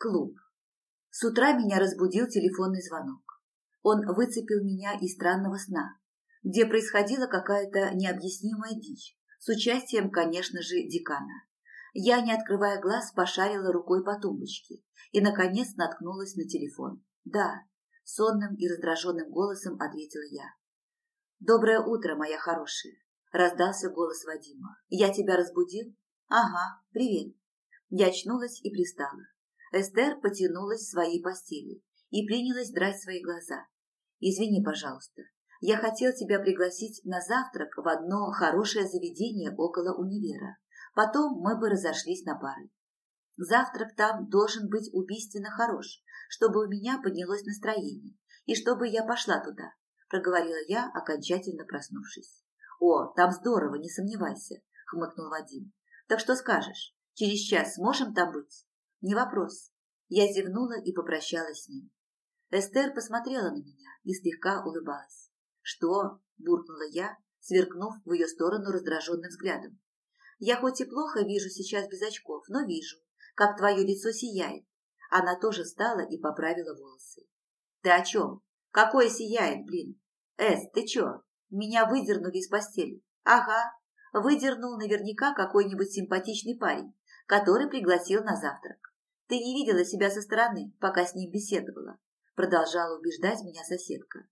Клуб. С утра меня разбудил телефонный звонок. Он выцепил меня из странного сна, где происходила какая-то необъяснимая дичь, с участием, конечно же, декана. Я, не открывая глаз, пошарила рукой по тумбочке и, наконец, наткнулась на телефон. «Да», — сонным и раздраженным голосом ответила я. «Доброе утро, моя хорошая», — раздался голос Вадима. «Я тебя разбудил?» «Ага, привет». Я очнулась и пристала. Эстер потянулась в своей постели и принялась драть свои глаза. «Извини, пожалуйста, я хотел тебя пригласить на завтрак в одно хорошее заведение около универа. Потом мы бы разошлись на пары. Завтрак там должен быть убийственно хорош, чтобы у меня поднялось настроение, и чтобы я пошла туда», – проговорила я, окончательно проснувшись. «О, там здорово, не сомневайся», – хмыкнул Вадим. «Так что скажешь, через час сможем там быть?» Не вопрос. Я зевнула и попрощалась с ним. Эстер посмотрела на меня и слегка улыбалась. «Что?» – буркнула я, сверкнув в ее сторону раздраженным взглядом. «Я хоть и плохо вижу сейчас без очков, но вижу, как твое лицо сияет». Она тоже встала и поправила волосы. «Ты о чем? Какое сияет, блин? Эс, ты че? Меня выдернули из постели?» «Ага, выдернул наверняка какой-нибудь симпатичный парень, который пригласил на завтрак. Ты не видела себя со стороны, пока с ним беседовала, продолжала убеждать меня соседка.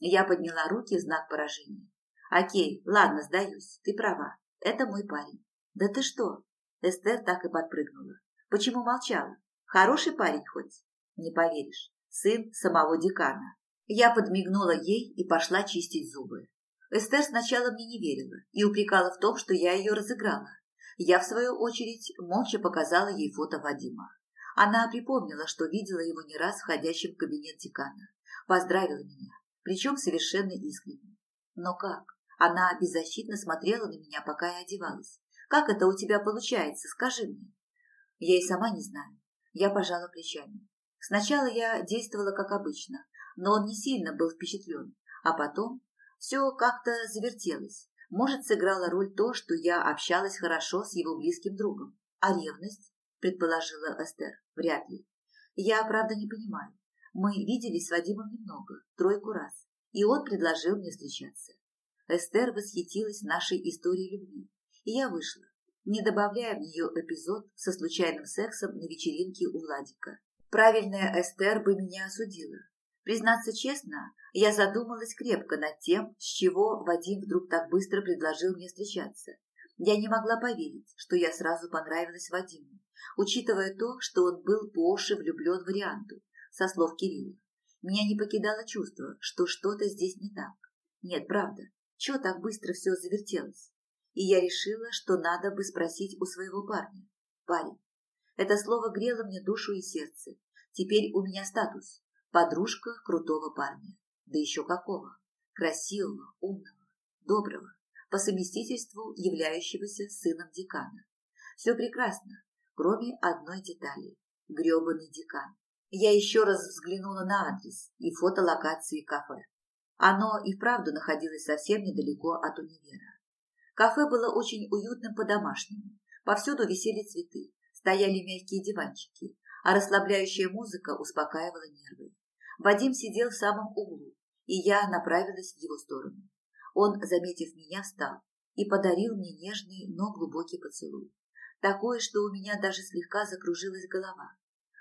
Я подняла руки в знак поражения. Окей, ладно, сдаюсь, ты права, это мой парень. Да ты что? Эстер так и подпрыгнула. Почему молчала? Хороший парень хоть? Не поверишь, сын самого декана. Я подмигнула ей и пошла чистить зубы. Эстер сначала мне не верила и упрекала в том, что я ее разыграла. Я, в свою очередь, молча показала ей фото Вадима. Она припомнила, что видела его не раз входящим в кабинет декана. Поздравила меня, причем совершенно искренне. Но как? Она беззащитно смотрела на меня, пока я одевалась. Как это у тебя получается, скажи мне. Я и сама не знаю. Я пожала плечами. Сначала я действовала как обычно, но он не сильно был впечатлен. А потом все как-то завертелось. Может, сыграла роль то, что я общалась хорошо с его близким другом. А ревность? предположила Эстер. Вряд ли. Я, правда, не понимаю. Мы виделись с Вадимом немного, тройку раз, и он предложил мне встречаться. Эстер восхитилась нашей историей любви, и я вышла, не добавляя в нее эпизод со случайным сексом на вечеринке у Владика. Правильная Эстер бы меня осудила. Признаться честно, я задумалась крепко над тем, с чего Вадим вдруг так быстро предложил мне встречаться. Я не могла поверить, что я сразу понравилась Вадиму учитывая то, что он был по уши влюблен в Варианту, со слов Кирилла. Меня не покидало чувство, что что-то здесь не так. Нет, правда, чего так быстро все завертелось? И я решила, что надо бы спросить у своего парня. Парень. Это слово грело мне душу и сердце. Теперь у меня статус. Подружка крутого парня. Да еще какого. Красивого, умного, доброго. По совместительству являющегося сыном декана. Все прекрасно, кроме одной детали – грёбаный декан. Я еще раз взглянула на адрес и фото локации кафе. Оно и вправду находилось совсем недалеко от универа. Кафе было очень уютным по-домашнему. Повсюду висели цветы, стояли мягкие диванчики, а расслабляющая музыка успокаивала нервы. Вадим сидел в самом углу, и я направилась в его сторону. Он, заметив меня, встал и подарил мне нежный, но глубокий поцелуй. Такое, что у меня даже слегка закружилась голова.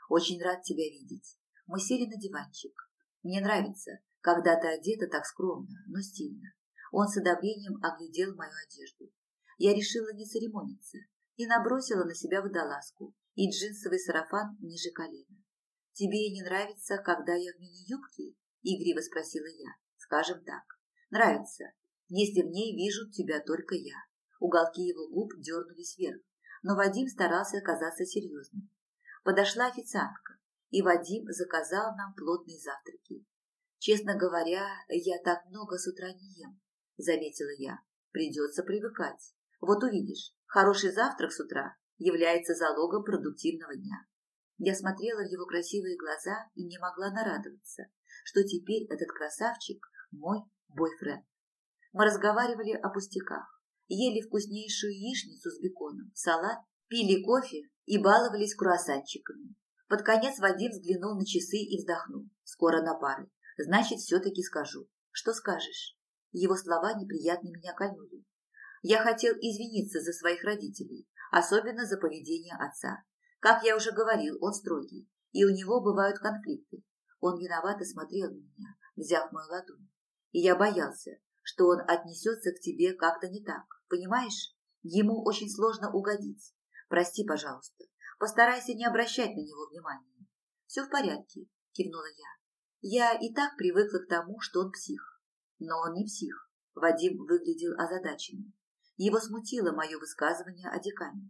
Очень рад тебя видеть. Мы сели на диванчик. Мне нравится, когда ты одета так скромно, но стильно. Он с одобрением оглядел мою одежду. Я решила не церемониться и набросила на себя водолазку и джинсовый сарафан ниже колена. «Тебе не нравится, когда я в мини-юбке?» – игриво спросила я. «Скажем так. Нравится, если в ней вижу тебя только я». Уголки его губ дернулись вверх но Вадим старался казаться серьезным. Подошла официантка, и Вадим заказал нам плотные завтраки. «Честно говоря, я так много с утра не ем», – заметила я. «Придется привыкать. Вот увидишь, хороший завтрак с утра является залогом продуктивного дня». Я смотрела в его красивые глаза и не могла нарадоваться, что теперь этот красавчик – мой бойфренд. Мы разговаривали о пустяках, ели вкуснейшую яичницу с беконом, салат, пили кофе и баловались круассанчиками. Под конец Вадим взглянул на часы и вздохнул. Скоро на пары. Значит, все-таки скажу. Что скажешь? Его слова неприятно меня кольнули. Я хотел извиниться за своих родителей, особенно за поведение отца. Как я уже говорил, он строгий, и у него бывают конфликты. Он виновато смотрел на меня, взяв мою ладонь. И я боялся, что он отнесется к тебе как-то не так, понимаешь? Ему очень сложно угодить. Прости, пожалуйста. Постарайся не обращать на него внимания. Все в порядке, кивнула я. Я и так привыкла к тому, что он псих. Но он не псих. Вадим выглядел озадаченным. Его смутило мое высказывание о декане.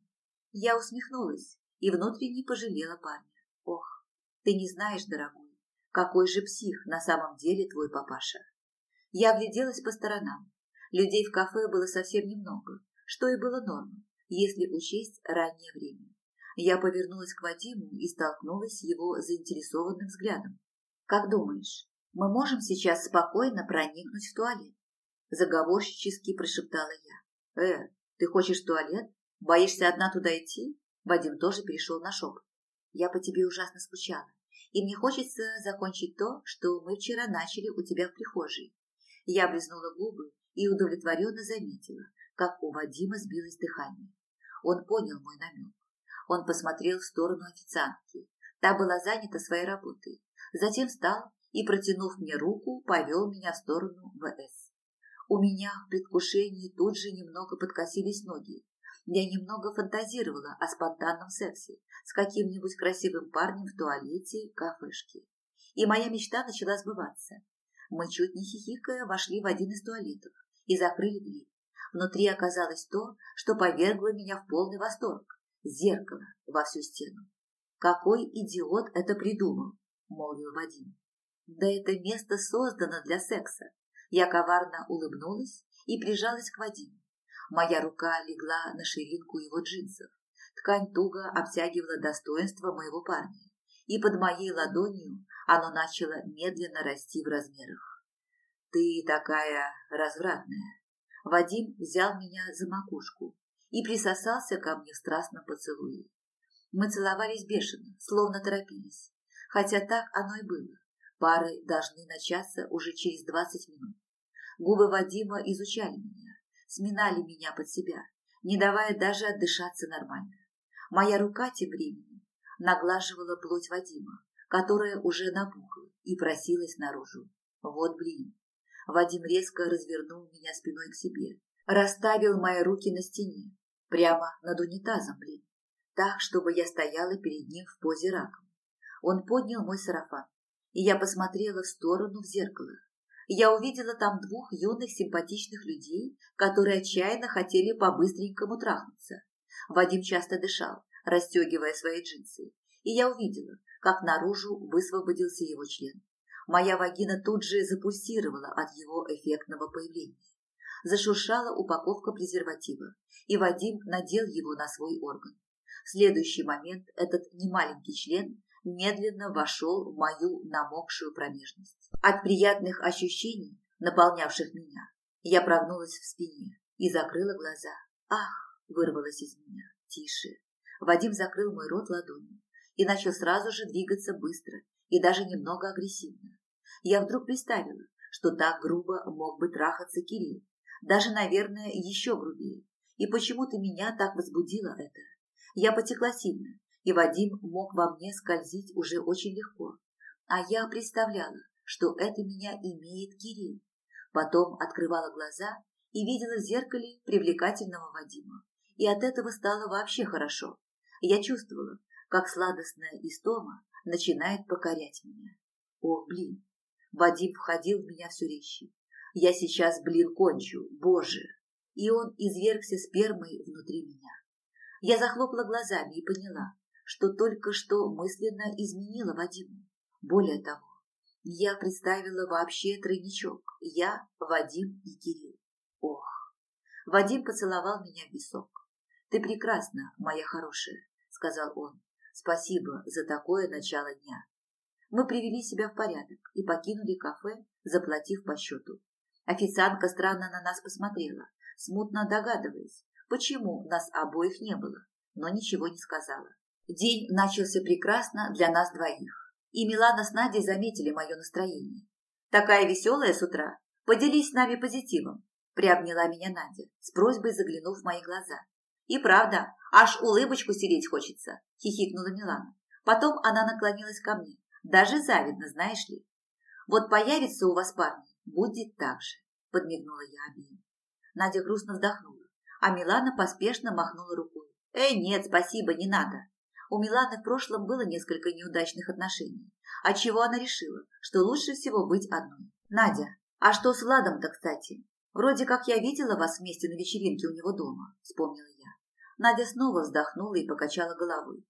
Я усмехнулась и внутренне пожалела парня. Ох, ты не знаешь, дорогой, какой же псих на самом деле твой папаша. Я огляделась по сторонам. Людей в кафе было совсем немного, что и было нормой, если учесть раннее время. Я повернулась к Вадиму и столкнулась с его заинтересованным взглядом. «Как думаешь, мы можем сейчас спокойно проникнуть в туалет?» Заговорщически прошептала я. «Э, ты хочешь в туалет? Боишься одна туда идти?» Вадим тоже перешел на шепот. «Я по тебе ужасно скучала, и мне хочется закончить то, что мы вчера начали у тебя в прихожей». Я облизнула губы и удовлетворенно заметила, как у Вадима сбилось дыхание. Он понял мой намек. Он посмотрел в сторону официантки. Та была занята своей работой. Затем встал и, протянув мне руку, повел меня в сторону ВС. У меня в предвкушении тут же немного подкосились ноги. Я немного фантазировала о спонтанном сексе с каким-нибудь красивым парнем в туалете кафешки. И моя мечта начала сбываться. Мы чуть не хихикая вошли в один из туалетов и закрыли дверь. Внутри оказалось то, что повергло меня в полный восторг. Зеркало во всю стену. «Какой идиот это придумал!» – молвил Вадим. «Да это место создано для секса!» Я коварно улыбнулась и прижалась к Вадиму. Моя рука легла на ширинку его джинсов. Ткань туго обтягивала достоинство моего парня, и под моей ладонью оно начало медленно расти в размерах. «Ты такая развратная!» Вадим взял меня за макушку и присосался ко мне в страстном поцелуе. Мы целовались бешено, словно торопились, хотя так оно и было. Пары должны начаться уже через двадцать минут. Губы Вадима изучали меня, сминали меня под себя, не давая даже отдышаться нормально. Моя рука тем временем наглаживала плоть Вадима, которая уже набухла и просилась наружу. Вот блин, Вадим резко развернул меня спиной к себе, расставил мои руки на стене, прямо над унитазом, блин, так, чтобы я стояла перед ним в позе раком. Он поднял мой сарафан, и я посмотрела в сторону в зеркало. Я увидела там двух юных симпатичных людей, которые отчаянно хотели по-быстренькому трахнуться. Вадим часто дышал, расстегивая свои джинсы, и я увидела, как наружу высвободился его член. Моя вагина тут же запульсировала от его эффектного появления. Зашуршала упаковка презерватива, и Вадим надел его на свой орган. В следующий момент этот немаленький член медленно вошел в мою намокшую промежность. От приятных ощущений, наполнявших меня, я прогнулась в спине и закрыла глаза. «Ах!» – вырвалось из меня. «Тише!» Вадим закрыл мой рот ладонью и начал сразу же двигаться быстро и даже немного агрессивно. Я вдруг представила, что так грубо мог бы трахаться Кирилл, даже, наверное, еще грубее. И почему-то меня так возбудило это. Я потекла сильно, и Вадим мог во мне скользить уже очень легко. А я представляла, что это меня имеет Кирилл. Потом открывала глаза и видела в зеркале привлекательного Вадима. И от этого стало вообще хорошо. Я чувствовала, как сладостная истома начинает покорять меня. О, блин, Вадим входил в меня все резче. Я сейчас, блин, кончу, боже! И он извергся спермой внутри меня. Я захлопала глазами и поняла, что только что мысленно изменила Вадиму. Более того, я представила вообще тройничок. Я, Вадим и Кирилл. Ох! Вадим поцеловал меня в висок. «Ты прекрасна, моя хорошая», — сказал он. «Спасибо за такое начало дня. Мы привели себя в порядок и покинули кафе, заплатив по счету. Официантка странно на нас посмотрела, смутно догадываясь, почему нас обоих не было, но ничего не сказала. День начался прекрасно для нас двоих. И Милана с Надей заметили мое настроение. «Такая веселая с утра. Поделись с нами позитивом», – приобняла меня Надя, с просьбой заглянув в мои глаза. «И правда, аж улыбочку сереть хочется», – хихикнула Милана. Потом она наклонилась ко мне. «Даже завидно, знаешь ли. Вот появится у вас парни, будет так же», – подмигнула я обеим. Надя грустно вздохнула, а Милана поспешно махнула рукой. «Эй, нет, спасибо, не надо. У Миланы в прошлом было несколько неудачных отношений, отчего она решила, что лучше всего быть одной. «Надя, а что с Владом-то, кстати? Вроде как я видела вас вместе на вечеринке у него дома», – вспомнила я. Надя снова вздохнула и покачала головой.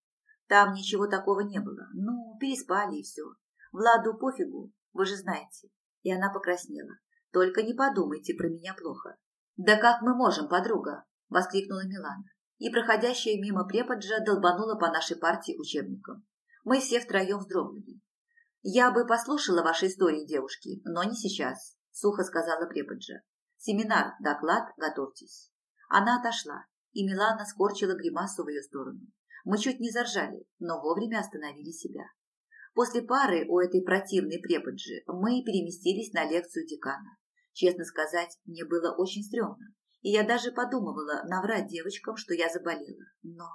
«Там ничего такого не было. Ну, переспали и все. Владу пофигу, вы же знаете». И она покраснела. «Только не подумайте про меня плохо». «Да как мы можем, подруга?» – воскликнула Милана и проходящая мимо преподжа долбанула по нашей партии учебником. Мы все втроем вздрогнули. «Я бы послушала ваши истории, девушки, но не сейчас», – сухо сказала преподжа. «Семинар, доклад, готовьтесь». Она отошла, и Милана скорчила гримасу в ее сторону. Мы чуть не заржали, но вовремя остановили себя. После пары у этой противной преподжи мы переместились на лекцию декана. Честно сказать, мне было очень стрёмно и я даже подумывала наврать девочкам, что я заболела. Но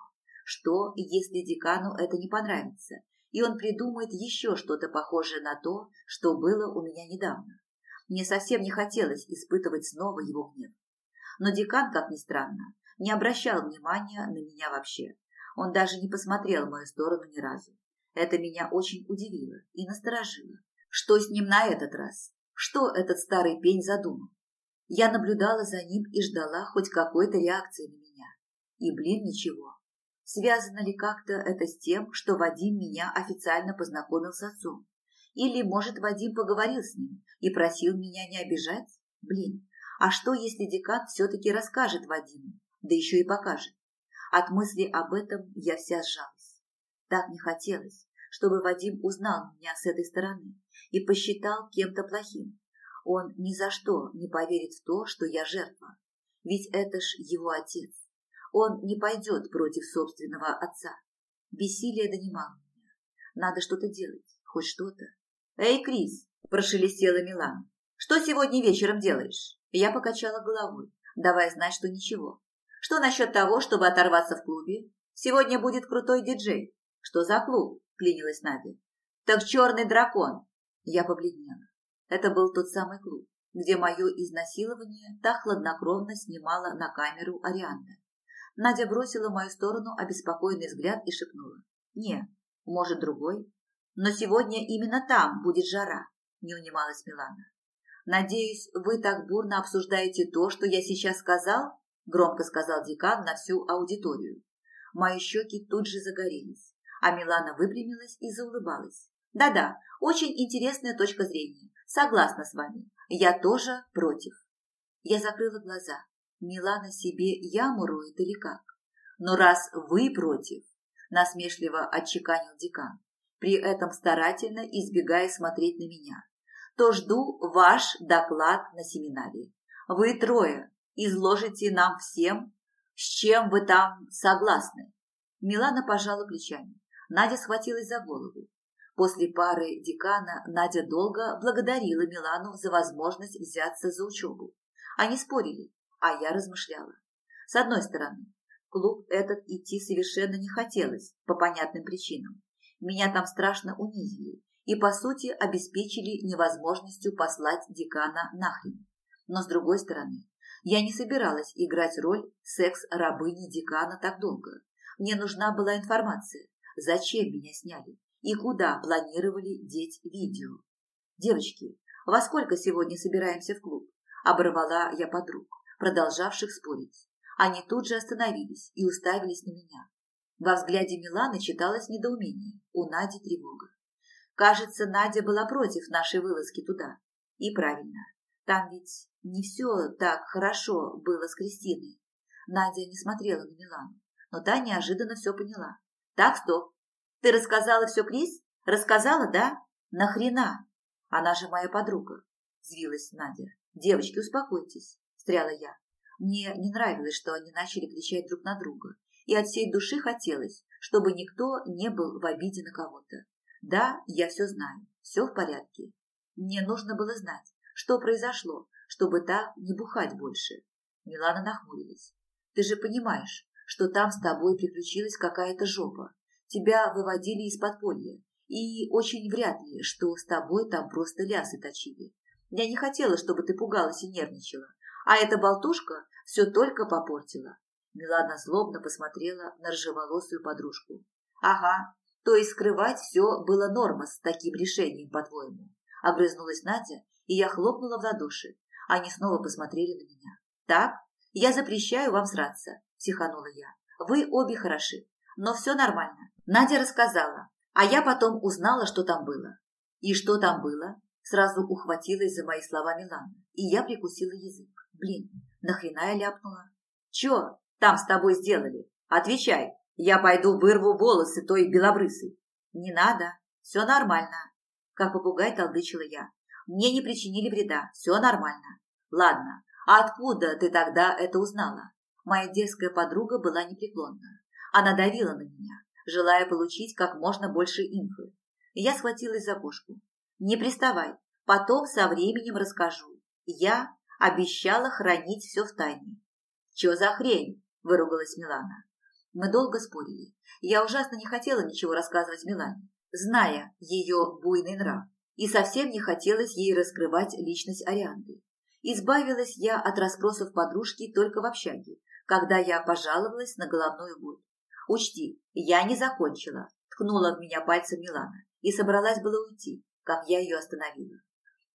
что, если декану это не понравится, и он придумает еще что-то похожее на то, что было у меня недавно? Мне совсем не хотелось испытывать снова его гнев. Но декан, как ни странно, не обращал внимания на меня вообще. Он даже не посмотрел в мою сторону ни разу. Это меня очень удивило и насторожило. Что с ним на этот раз? Что этот старый пень задумал? Я наблюдала за ним и ждала хоть какой-то реакции на меня. И, блин, ничего. Связано ли как-то это с тем, что Вадим меня официально познакомил с отцом? Или, может, Вадим поговорил с ним и просил меня не обижать? Блин, а что, если декан все-таки расскажет Вадиму, да еще и покажет? От мысли об этом я вся сжалась. Так не хотелось, чтобы Вадим узнал меня с этой стороны и посчитал кем-то плохим. Он ни за что не поверит в то, что я жертва. Ведь это ж его отец. Он не пойдет против собственного отца. Бессилие донимало меня. Надо что-то делать, хоть что-то. «Эй, Крис!» – прошелестела Милан. «Что сегодня вечером делаешь?» Я покачала головой, давая знать, что ничего. «Что насчет того, чтобы оторваться в клубе? Сегодня будет крутой диджей». «Что за клуб?» – клянилась Надя. «Так черный дракон!» Я побледнела. Это был тот самый клуб, где мое изнасилование так хладнокровно снимала на камеру Арианда. Надя бросила в мою сторону обеспокоенный взгляд и шепнула. «Не, может, другой? Но сегодня именно там будет жара», – не унималась Милана. «Надеюсь, вы так бурно обсуждаете то, что я сейчас сказал?» – громко сказал декан на всю аудиторию. Мои щеки тут же загорелись, а Милана выпрямилась и заулыбалась. «Да-да, очень интересная точка зрения. Согласна с вами. Я тоже против. Я закрыла глаза. Милана себе яму роет или как? Но раз вы против, насмешливо отчеканил декан, при этом старательно избегая смотреть на меня, то жду ваш доклад на семинаре. Вы трое изложите нам всем, с чем вы там согласны. Милана пожала плечами. Надя схватилась за голову. После пары декана Надя долго благодарила Милану за возможность взяться за учебу. Они спорили, а я размышляла. С одной стороны, клуб этот идти совершенно не хотелось, по понятным причинам. Меня там страшно унизили и, по сути, обеспечили невозможностью послать декана нахрен. Но с другой стороны, я не собиралась играть роль секс-рабыни декана так долго. Мне нужна была информация, зачем меня сняли, и куда планировали деть видео. «Девочки, во сколько сегодня собираемся в клуб?» Оборвала я подруг, продолжавших спорить. Они тут же остановились и уставились на меня. Во взгляде Миланы читалось недоумение, у Нади тревога. Кажется, Надя была против нашей вылазки туда. И правильно, там ведь не все так хорошо было с Кристиной. Надя не смотрела на Милану, но та неожиданно все поняла. Так, стоп, ты рассказала все Крис? Рассказала, да? Нахрена? Она же моя подруга, взвилась Надя. Девочки, успокойтесь, встряла я. Мне не нравилось, что они начали кричать друг на друга, и от всей души хотелось, чтобы никто не был в обиде на кого-то. Да, я все знаю, все в порядке. Мне нужно было знать, что произошло, чтобы так не бухать больше. Милана нахмурилась. Ты же понимаешь, что там с тобой приключилась какая-то жопа. Тебя выводили из подполья. И очень вряд ли, что с тобой там просто лясы точили. Я не хотела, чтобы ты пугалась и нервничала. А эта болтушка все только попортила. Милана злобно посмотрела на рыжеволосую подружку. Ага, то есть скрывать все было норма с таким решением, по-твоему. Огрызнулась Надя, и я хлопнула в ладоши. Они снова посмотрели на меня. Так, я запрещаю вам сраться, психанула я. Вы обе хороши, но все нормально. Надя рассказала, а я потом узнала, что там было. И что там было? Сразу ухватилась за мои слова Милана, и я прикусила язык. Блин, нахрена я ляпнула? Чё там с тобой сделали? Отвечай, я пойду вырву волосы той белобрысой. Не надо, все нормально. Как попугай толдычила я. Мне не причинили вреда, все нормально. Ладно, а откуда ты тогда это узнала? Моя дерзкая подруга была непреклонна. Она давила на меня, желая получить как можно больше инфы. Я схватилась за кошку. Не приставай, потом со временем расскажу. Я обещала хранить все в тайне. Че за хрень? Выругалась Милана. Мы долго спорили. Я ужасно не хотела ничего рассказывать Милане, зная ее буйный нрав. И совсем не хотелось ей раскрывать личность Арианды. Избавилась я от расспросов подружки только в общаге, когда я пожаловалась на головную боль. Учти, я не закончила, ткнула в меня пальцем Милана и собралась было уйти, как я ее остановила.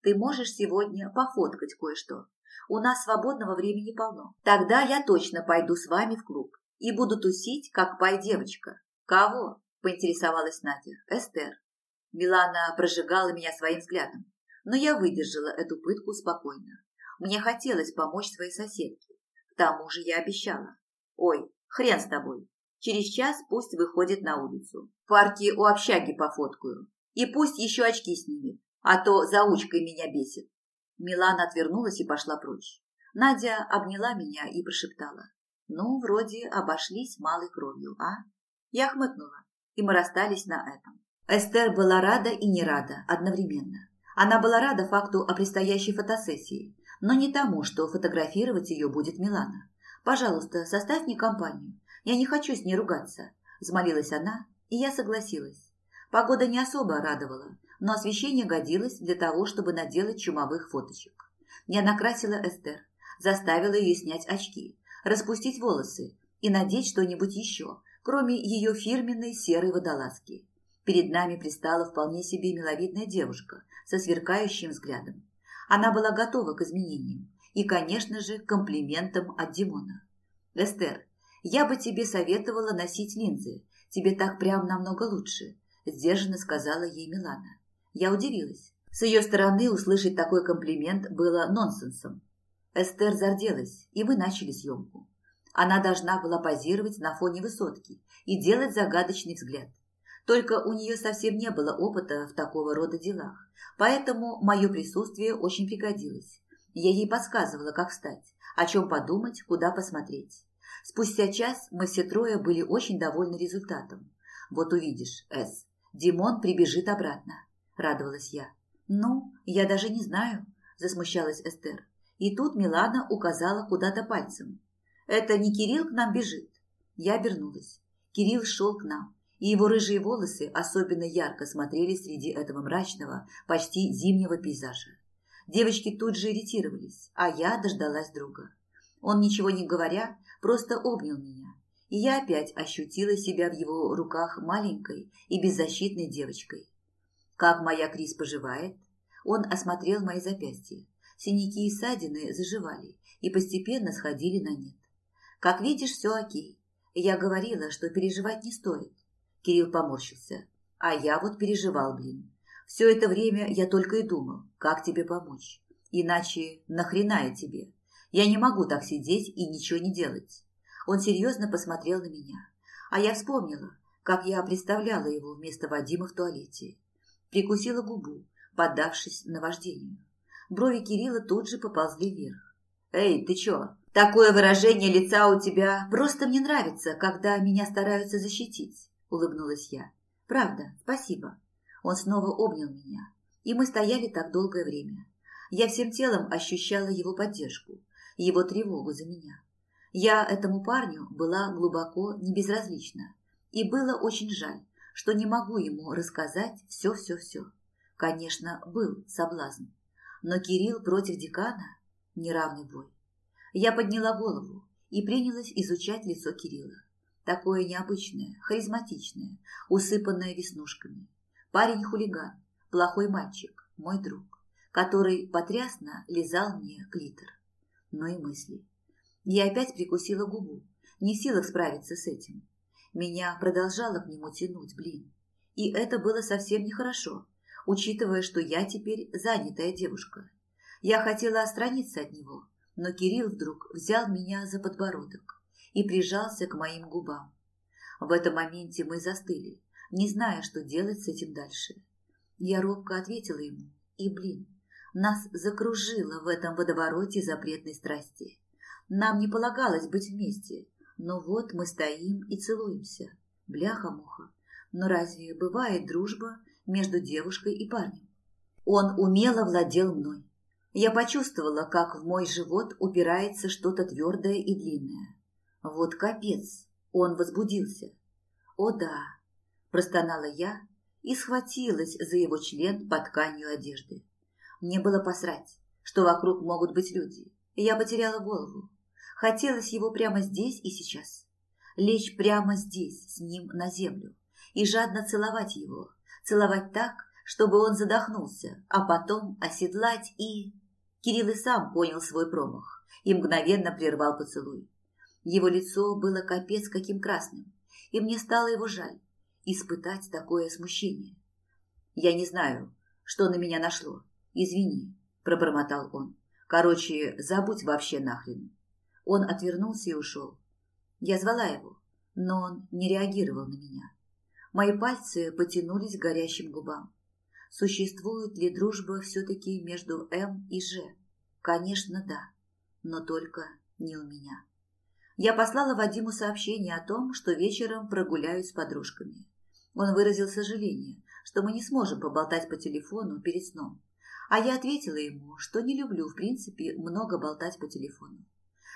Ты можешь сегодня пофоткать кое-что. У нас свободного времени полно. Тогда я точно пойду с вами в клуб и буду тусить, как пай-девочка. Кого? Поинтересовалась Надя. Эстер. Милана прожигала меня своим взглядом, но я выдержала эту пытку спокойно. Мне хотелось помочь своей соседке. К тому же я обещала. Ой, хрен с тобой. Через час пусть выходит на улицу. В парке у общаги пофоткаю. И пусть еще очки снимет, а то заучкой меня бесит. Милана отвернулась и пошла прочь. Надя обняла меня и прошептала. Ну, вроде обошлись малой кровью, а? Я хмыкнула, и мы расстались на этом. Эстер была рада и не рада одновременно. Она была рада факту о предстоящей фотосессии, но не тому, что фотографировать ее будет Милана. «Пожалуйста, составь мне компанию. Я не хочу с ней ругаться», – взмолилась она, и я согласилась. Погода не особо радовала, но освещение годилось для того, чтобы наделать чумовых фоточек. Я накрасила Эстер, заставила ее снять очки, распустить волосы и надеть что-нибудь еще, кроме ее фирменной серой водолазки. Перед нами пристала вполне себе миловидная девушка со сверкающим взглядом. Она была готова к изменениям и, конечно же, комплиментам от Димона. «Эстер, я бы тебе советовала носить линзы. Тебе так прям намного лучше», – сдержанно сказала ей Милана. Я удивилась. С ее стороны услышать такой комплимент было нонсенсом. Эстер зарделась, и мы начали съемку. Она должна была позировать на фоне высотки и делать загадочный взгляд. Только у нее совсем не было опыта в такого рода делах, поэтому мое присутствие очень пригодилось. Я ей подсказывала, как встать, о чем подумать, куда посмотреть. Спустя час мы все трое были очень довольны результатом. Вот увидишь, Эс, Димон прибежит обратно, радовалась я. Ну, я даже не знаю, засмущалась Эстер. И тут Милана указала куда-то пальцем. «Это не Кирилл к нам бежит?» Я обернулась. Кирилл шел к нам, и его рыжие волосы особенно ярко смотрели среди этого мрачного, почти зимнего пейзажа. Девочки тут же иритировались, а я дождалась друга. Он, ничего не говоря, просто обнял меня, и я опять ощутила себя в его руках маленькой и беззащитной девочкой. «Как моя Крис поживает?» Он осмотрел мои запястья. Синяки и ссадины заживали и постепенно сходили на нет. Как видишь, все окей. Я говорила, что переживать не стоит. Кирилл поморщился. А я вот переживал, блин. Все это время я только и думал, как тебе помочь. Иначе нахрена я тебе? Я не могу так сидеть и ничего не делать. Он серьезно посмотрел на меня. А я вспомнила, как я представляла его вместо Вадима в туалете. Прикусила губу, поддавшись наваждению. Брови Кирилла тут же поползли вверх. «Эй, ты чё? Такое выражение лица у тебя просто мне нравится, когда меня стараются защитить», улыбнулась я. Правда, спасибо. Он снова обнял меня, и мы стояли так долгое время. Я всем телом ощущала его поддержку, его тревогу за меня. Я этому парню была глубоко небезразлична, и было очень жаль, что не могу ему рассказать все-все-все. Конечно, был соблазн, но Кирилл против декана – неравный бой. Я подняла голову и принялась изучать лицо Кирилла. Такое необычное, харизматичное, усыпанное веснушками. Парень-хулиган, плохой мальчик, мой друг, который потрясно лизал мне клитор. Но и мысли. Я опять прикусила губу, не в силах справиться с этим. Меня продолжало к нему тянуть, блин. И это было совсем нехорошо, учитывая, что я теперь занятая девушка. Я хотела отстраниться от него, но Кирилл вдруг взял меня за подбородок и прижался к моим губам. В этом моменте мы застыли, не зная, что делать с этим дальше. Я робко ответила ему, и, блин, нас закружило в этом водовороте запретной страсти. Нам не полагалось быть вместе, но вот мы стоим и целуемся. Бляха-муха. Но разве бывает дружба между девушкой и парнем? Он умело владел мной. Я почувствовала, как в мой живот упирается что-то твердое и длинное. Вот капец, он возбудился. О да, простонала я и схватилась за его член под тканью одежды. Мне было посрать, что вокруг могут быть люди. Я потеряла голову. Хотелось его прямо здесь и сейчас. Лечь прямо здесь, с ним на землю, и жадно целовать его. Целовать так, чтобы он задохнулся, а потом оседлать и... Кирилл и сам понял свой промах и мгновенно прервал поцелуй. Его лицо было капец каким красным, и мне стало его жаль испытать такое смущение. «Я не знаю, что на меня нашло. Извини», – пробормотал он. «Короче, забудь вообще нахрен». Он отвернулся и ушел. Я звала его, но он не реагировал на меня. Мои пальцы потянулись к горящим губам. Существует ли дружба все-таки между М и Ж? Конечно, да, но только не у меня. Я послала Вадиму сообщение о том, что вечером прогуляюсь с подружками. Он выразил сожаление, что мы не сможем поболтать по телефону перед сном. А я ответила ему, что не люблю, в принципе, много болтать по телефону.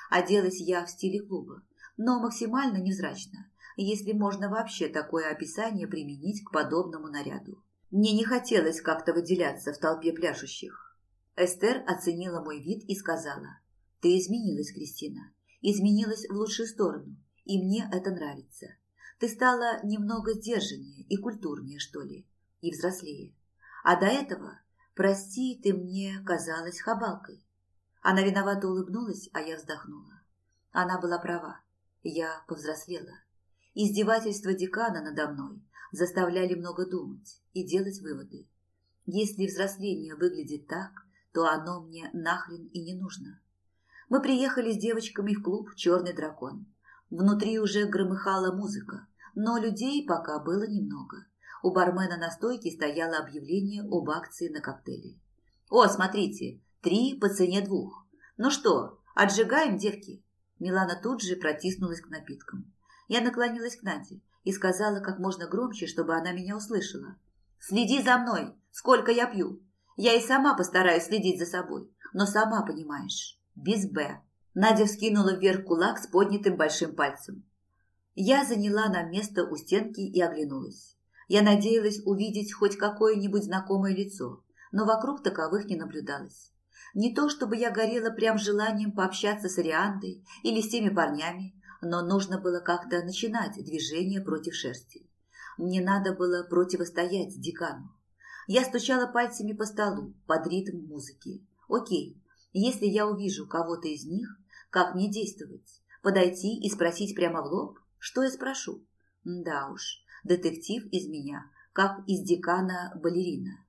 Оделась я в стиле клуба, но максимально невзрачно, если можно вообще такое описание применить к подобному наряду. Мне не хотелось как-то выделяться в толпе пляшущих. Эстер оценила мой вид и сказала, «Ты изменилась, Кристина, изменилась в лучшую сторону, и мне это нравится. Ты стала немного сдержаннее и культурнее, что ли, и взрослее. А до этого, прости, ты мне казалась хабалкой. Она виновато улыбнулась, а я вздохнула. Она была права. Я повзрослела. Издевательства декана надо мной заставляли много думать и делать выводы. Если взросление выглядит так, то оно мне нахрен и не нужно. Мы приехали с девочками в клуб «Черный дракон». Внутри уже громыхала музыка, но людей пока было немного. У бармена на стойке стояло объявление об акции на коктейли. «О, смотрите, три по цене двух. Ну что, отжигаем, девки?» Милана тут же протиснулась к напиткам. Я наклонилась к Наде и сказала как можно громче, чтобы она меня услышала. «Следи за мной, сколько я пью. Я и сама постараюсь следить за собой, но сама понимаешь, без «Б». Надя вскинула вверх кулак с поднятым большим пальцем. Я заняла нам место у стенки и оглянулась. Я надеялась увидеть хоть какое-нибудь знакомое лицо, но вокруг таковых не наблюдалось. Не то чтобы я горела прям желанием пообщаться с Ариандой или с теми парнями, но нужно было как-то начинать движение против шерсти. Мне надо было противостоять декану. Я стучала пальцами по столу под ритм музыки. Окей, если я увижу кого-то из них, как мне действовать? Подойти и спросить прямо в лоб? Что я спрошу? Да уж, детектив из меня, как из декана балерина.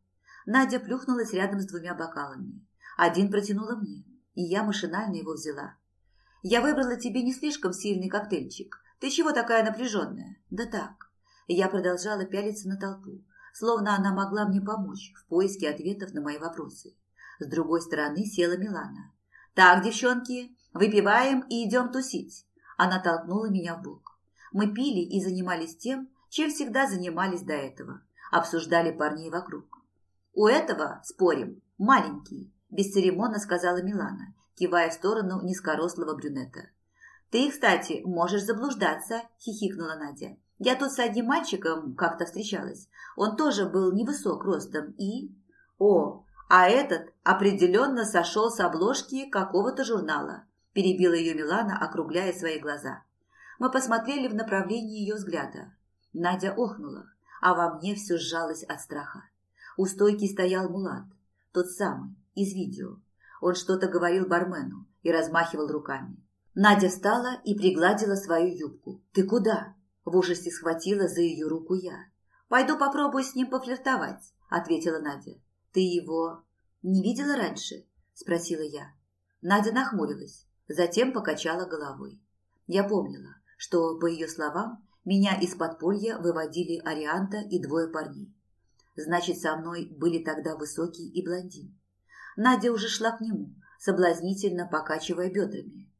Надя плюхнулась рядом с двумя бокалами. Один протянула мне, и я машинально его взяла. Я выбрала тебе не слишком сильный коктейльчик. Ты чего такая напряженная? Да так. Я продолжала пялиться на толпу, словно она могла мне помочь в поиске ответов на мои вопросы. С другой стороны села Милана. «Так, девчонки, выпиваем и идем тусить». Она толкнула меня в бок. Мы пили и занимались тем, чем всегда занимались до этого. Обсуждали парней вокруг. «У этого, спорим, маленький», – бесцеремонно сказала Милана, кивая в сторону низкорослого брюнета. «Ты, кстати, можешь заблуждаться», – хихикнула Надя. «Я тут с одним мальчиком как-то встречалась. Он тоже был невысок ростом и...» «О, а этот определенно сошел с обложки какого-то журнала», – перебила ее Милана, округляя свои глаза. Мы посмотрели в направлении ее взгляда. Надя охнула, а во мне все сжалось от страха. У стойки стоял Мулат, тот самый, из видео. Он что-то говорил бармену и размахивал руками. Надя встала и пригладила свою юбку. «Ты куда?» В ужасе схватила за ее руку я. «Пойду попробую с ним пофлиртовать», – ответила Надя. «Ты его не видела раньше?» – спросила я. Надя нахмурилась, затем покачала головой. Я помнила, что, по ее словам, меня из подполья выводили Арианта и двое парней. Значит, со мной были тогда высокий и блондин. Надя уже шла к нему, соблазнительно покачивая бедрами.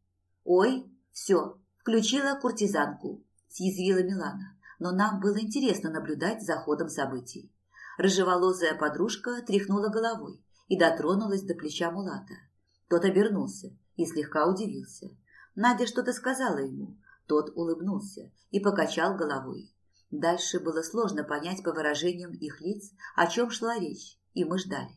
«Ой, все, включила куртизанку», – съязвила Милана, но нам было интересно наблюдать за ходом событий. Рыжеволосая подружка тряхнула головой и дотронулась до плеча Мулата. Тот обернулся и слегка удивился. Надя что-то сказала ему. Тот улыбнулся и покачал головой. Дальше было сложно понять по выражениям их лиц, о чем шла речь, и мы ждали.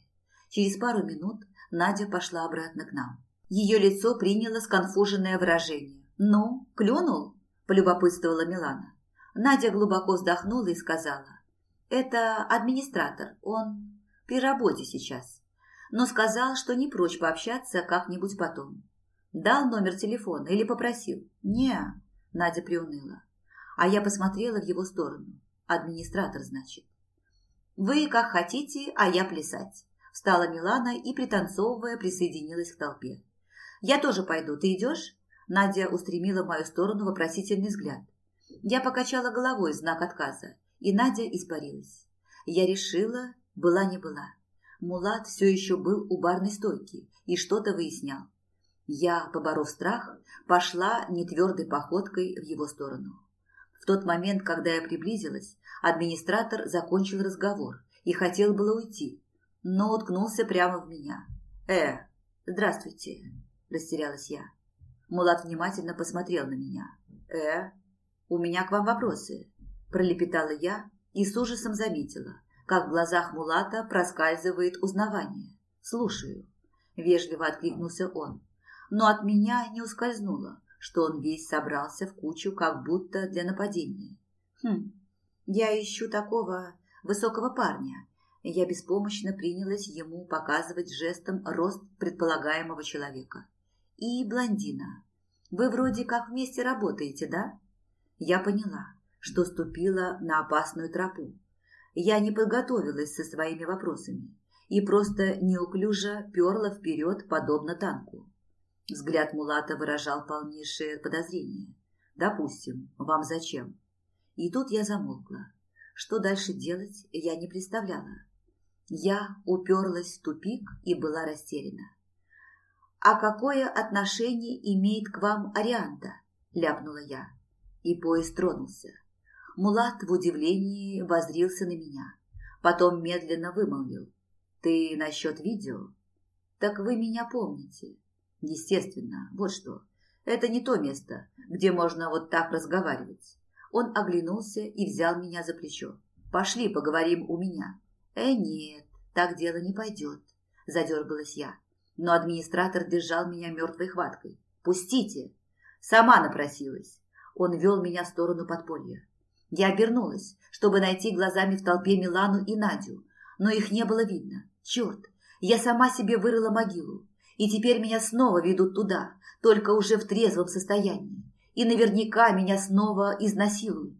Через пару минут Надя пошла обратно к нам. Ее лицо приняло сконфуженное выражение. «Ну, клюнул?» – полюбопытствовала Милана. Надя глубоко вздохнула и сказала. «Это администратор, он при работе сейчас, но сказал, что не прочь пообщаться как-нибудь потом. Дал номер телефона или попросил?» «Не», – Надя приуныла. А я посмотрела в его сторону. Администратор, значит. «Вы как хотите, а я плясать», – встала Милана и, пританцовывая, присоединилась к толпе. «Я тоже пойду. Ты идешь?» Надя устремила в мою сторону вопросительный взгляд. Я покачала головой в знак отказа, и Надя испарилась. Я решила, была не была. Мулат все еще был у барной стойки и что-то выяснял. Я, поборов страх, пошла нетвердой походкой в его сторону. В тот момент, когда я приблизилась, администратор закончил разговор и хотел было уйти, но уткнулся прямо в меня. «Э, здравствуйте», – растерялась я. Мулат внимательно посмотрел на меня. «Э, у меня к вам вопросы», – пролепетала я и с ужасом заметила, как в глазах Мулата проскальзывает узнавание. «Слушаю», – вежливо откликнулся он, но от меня не ускользнуло, что он весь собрался в кучу, как будто для нападения. «Хм, я ищу такого высокого парня, я беспомощно принялась ему показывать жестом рост предполагаемого человека. «И блондина. Вы вроде как вместе работаете, да?» Я поняла, что ступила на опасную тропу. Я не подготовилась со своими вопросами и просто неуклюже перла вперед, подобно танку. Взгляд Мулата выражал полнейшее подозрение. «Допустим, вам зачем?» И тут я замолкла. Что дальше делать, я не представляла. Я уперлась в тупик и была растеряна. «А какое отношение имеет к вам Арианта?» – ляпнула я. И поезд тронулся. Мулат в удивлении возрился на меня. Потом медленно вымолвил. «Ты насчет видео?» «Так вы меня помните?» «Естественно, вот что. Это не то место, где можно вот так разговаривать». Он оглянулся и взял меня за плечо. «Пошли, поговорим у меня». «Э, нет, так дело не пойдет», – задергалась я. Но администратор держал меня мертвой хваткой. «Пустите!» Сама напросилась. Он вел меня в сторону подполья. Я обернулась, чтобы найти глазами в толпе Милану и Надю, но их не было видно. Черт, я сама себе вырыла могилу, и теперь меня снова ведут туда, только уже в трезвом состоянии. И наверняка меня снова изнасилуют.